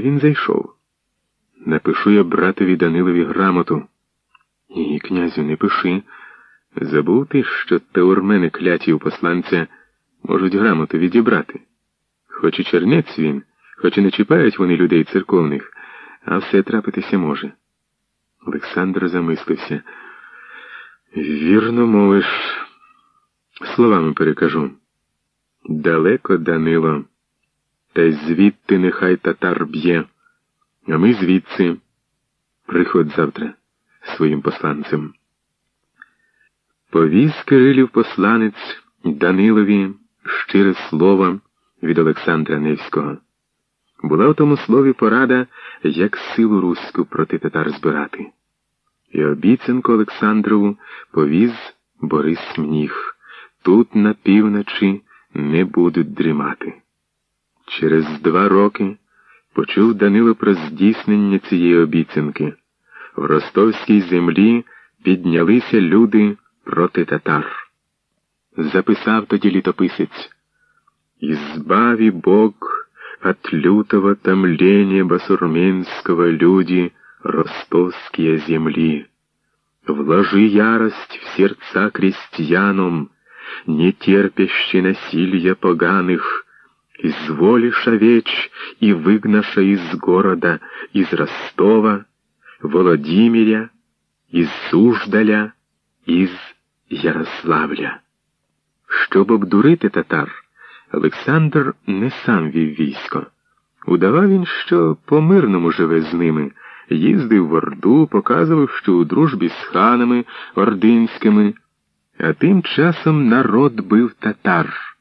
Він зайшов. Напишу я братові Данилові грамоту. Ні, князю, не пиши. Забув ти, що теурмени кляті у посланця можуть грамоту відібрати. Хоч і чернець він, хоч і не чіпають вони людей церковних, а все трапитися може. Олександр замислився. Вірно мовиш, словами перекажу. Далеко, Данило, звідти нехай татар б'є, а ми звідси приходь завтра своїм посланцем. Повіз Кирилів посланець Данилові щире слово від Олександра Невського. Була в тому слові порада, як силу руську проти татар збирати. І обіцянку Олександрову повіз Борис Мніг. Тут на півночі не будуть дрімати. Через два роки почув Данило про здійснення цієї обіцянки. В ростовській землі піднялися люди проти татар. Записав тоді літописець «Избави Бог от лютого томления басурменского люди ростовские земли. Вложи ярость в сердца крестьянам, не терпящий насилия поганых, изволишь овечь и выгнаша из города, из Ростова, Володимиря, із Суждаля, із Ярославля. Щоб обдурити татар, Олександр не сам вів військо. Удавав він, що по мирному живе з ними, їздив в Орду, показував, що у дружбі з ханами ординськими, а тим часом народ бив татар.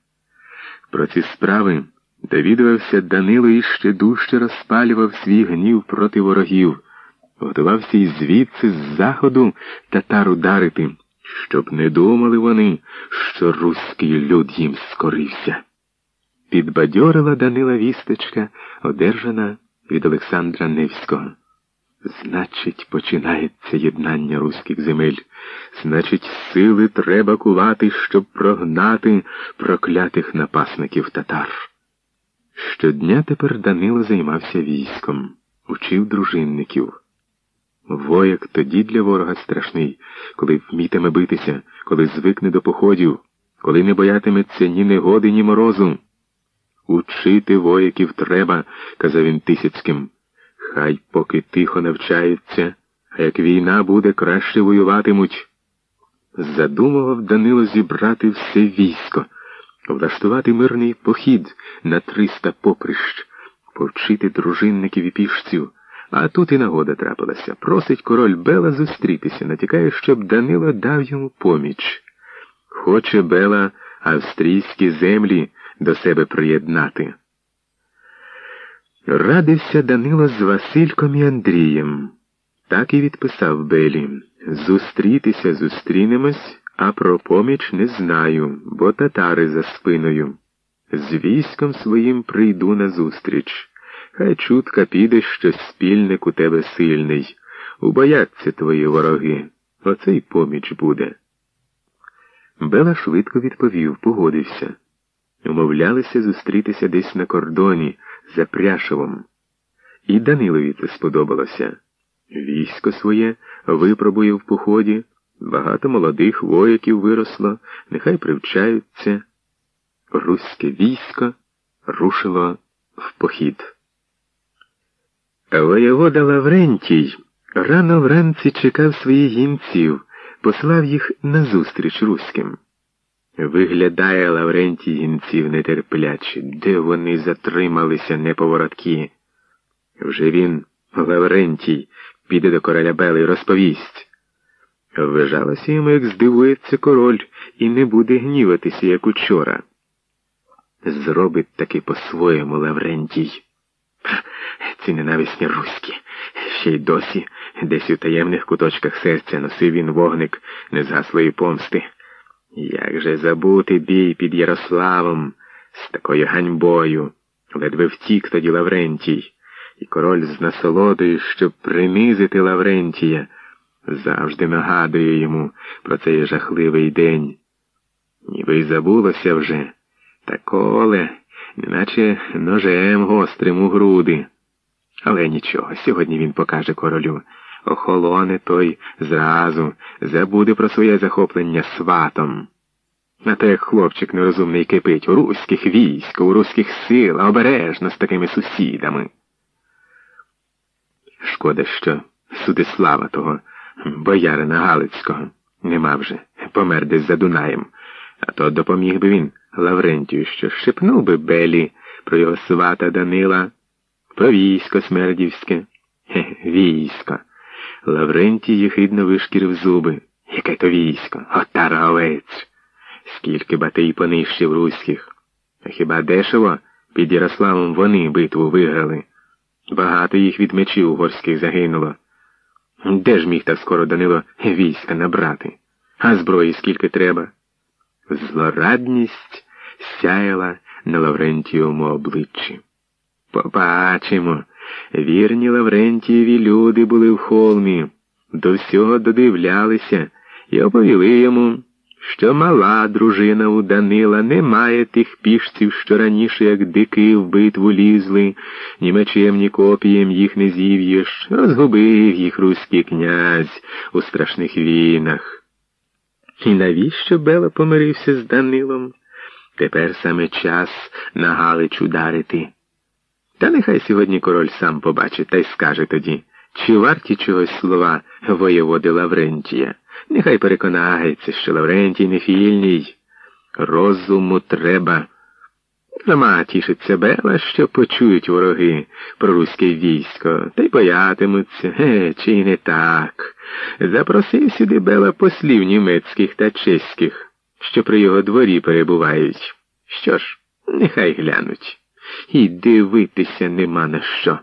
Про ці справи довідувався Данило і ще дужче розпалював свій гнів проти ворогів готувався і звідси з заходу татар ударити, щоб не думали вони, що руський люд їм скорився. Підбадьорила Данила вісточка, одержана від Олександра Невського. Значить, починається єднання руських земель. Значить, сили треба кувати, щоб прогнати проклятих напасників татар. Щодня тепер Данило займався військом, учив дружинників. Вояк тоді для ворога страшний, коли вмітиме битися, коли звикне до походів, коли не боятиметься ні негоди, ні морозу. Учити вояків треба, казав він Тисяцьким. Хай поки тихо навчаються, а як війна буде, краще воюватимуть. Задумував Данило зібрати все військо, влаштувати мирний похід на триста поприщ, повчити дружинників і пішців. А тут і нагода трапилася. Просить король Бела зустрітися, натякає, щоб Данило дав йому поміч. Хоче Бела австрійські землі до себе приєднати. Радився Данило з Васильком і Андрієм. Так і відписав Белі. Зустрітися зустрінемось, а про поміч не знаю, бо татари за спиною. З військом своїм прийду назустріч. Хай чутка піде, що спільник у тебе сильний. Убояться твої вороги. Оце й поміч буде. Бела швидко відповів, погодився. Умовлялися зустрітися десь на кордоні за Пряшевом. І Данилові це сподобалося. Військо своє випробує в поході, багато молодих вояків виросло, нехай привчаються. Руське військо рушило в похід. Воєвода Лаврентій рано вранці чекав своїх гінців, послав їх назустріч руським. Виглядає Лаврентій гінців нетерпляче, де вони затрималися неповороткі. Вже він, Лаврентій, піде до короля Бели розповість. Вважалося йому, як здивується король, і не буде гніватися, як учора. Зробить таки по-своєму Лаврентій. Ці ненависні руські. Ще й досі, десь у таємних куточках серця носив він вогник незгаслої помсти. Як же забути бій під Ярославом з такою ганьбою, ледве втік тоді Лаврентій, і король з насолодою, щоб принизити Лаврентія, завжди нагадує йому про цей жахливий день. Ніби й забулося вже, та коле, неначе ножем гострим у груди. Але нічого, сьогодні він покаже королю. Охолоне той зразу, забуде про своє захоплення сватом. А то як хлопчик нерозумний кипить у руських військ, у руських сил, а обережно з такими сусідами. Шкода, що Судислава того, боярина Галицького, нема вже, помер десь за Дунаєм, а то допоміг би він Лаврентію, що шепнув би Белі про його свата Данила, про військо смердівське. Хе, військо. Лаврентій єхидно вишкірив зуби. Яке то військо? Отара овець. Скільки батий понищив руських. А хіба дешево під Ярославом вони битву виграли? Багато їх від мечів угорських загинуло. Де ж міг так скоро Данило війська набрати? А зброї скільки треба? Злорадність сяяла на Лаврентієвому обличчі. Побачимо. Вірні Лаврентієві люди були в холмі, до всього додивлялися і оповіли йому, що мала дружина у Данила не має тих пішців, що раніше, як дики в битву лізли, ні мечем, ні копієм їх не зів'єш, розгубив їх руський князь у страшних війнах. І навіщо Бела помирився з Данилом? Тепер саме час на Галич ударити. Та нехай сьогодні король сам побачить та й скаже тоді, чи варті чогось слова воєводи Лаврентія. Нехай переконається, що Лаврентій не фільній. Розуму треба. Сама тішиться Бела, що почують вороги про руське військо, та й боятимуться, ге, чи й не так. Запросив сюди Бела послів німецьких та чеських, що при його дворі перебувають. Що ж, нехай глянуть. І дивитися нема на що.